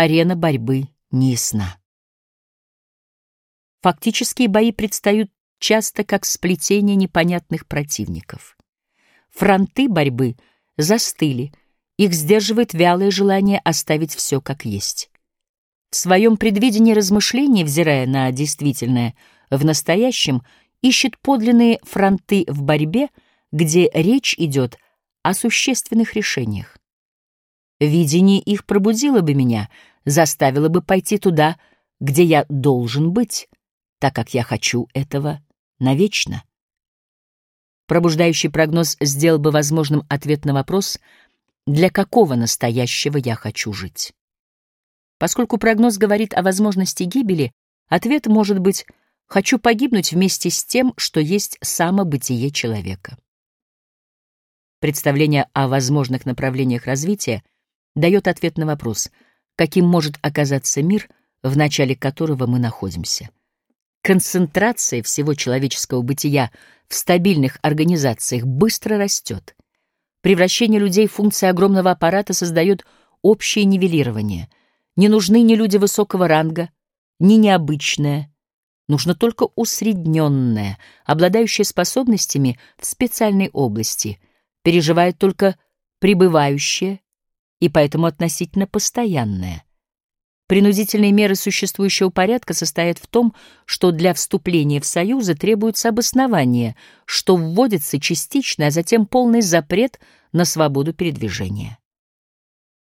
арена борьбы не ясна. Фактические бои предстают часто как сплетение непонятных противников. Фронты борьбы застыли, их сдерживает вялое желание оставить все как есть. В своем предвидении размышлений, взирая на действительное в настоящем, ищет подлинные фронты в борьбе, где речь идет о существенных решениях. Видение их пробудило бы меня, заставило бы пойти туда, где я должен быть, так как я хочу этого навечно. Пробуждающий прогноз сделал бы возможным ответ на вопрос, для какого настоящего я хочу жить. Поскольку прогноз говорит о возможности гибели, ответ может быть «хочу погибнуть вместе с тем, что есть самобытие человека». Представление о возможных направлениях развития дает ответ на вопрос, каким может оказаться мир, в начале которого мы находимся. Концентрация всего человеческого бытия в стабильных организациях быстро растет. Превращение людей в функции огромного аппарата создает общее нивелирование. Не нужны ни люди высокого ранга, ни необычное. Нужно только усредненное, обладающее способностями в специальной области, переживает только пребывающее и поэтому относительно постоянное. Принудительные меры существующего порядка состоят в том, что для вступления в союзы требуется обоснование, что вводится частичный, а затем полный запрет на свободу передвижения.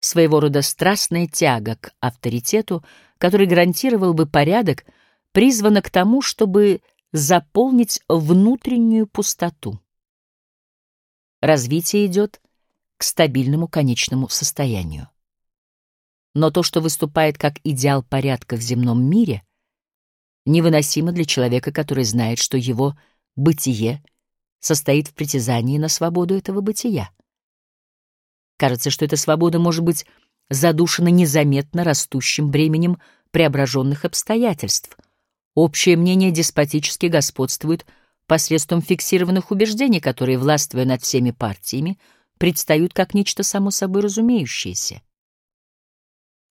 Своего рода страстная тяга к авторитету, который гарантировал бы порядок, призвана к тому, чтобы заполнить внутреннюю пустоту. Развитие идет к стабильному конечному состоянию. Но то, что выступает как идеал порядка в земном мире, невыносимо для человека, который знает, что его бытие состоит в притязании на свободу этого бытия. Кажется, что эта свобода может быть задушена незаметно растущим бременем преображенных обстоятельств. Общее мнение деспотически господствует посредством фиксированных убеждений, которые, властвуя над всеми партиями, предстают как нечто само собой разумеющееся.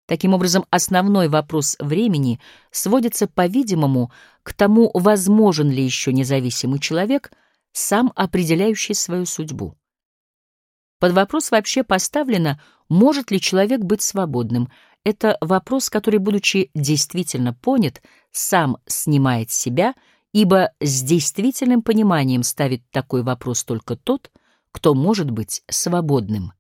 Таким образом, основной вопрос времени сводится, по-видимому, к тому, возможен ли еще независимый человек, сам определяющий свою судьбу. Под вопрос вообще поставлено, может ли человек быть свободным. Это вопрос, который, будучи действительно понят, сам снимает себя, ибо с действительным пониманием ставит такой вопрос только тот, кто может быть свободным.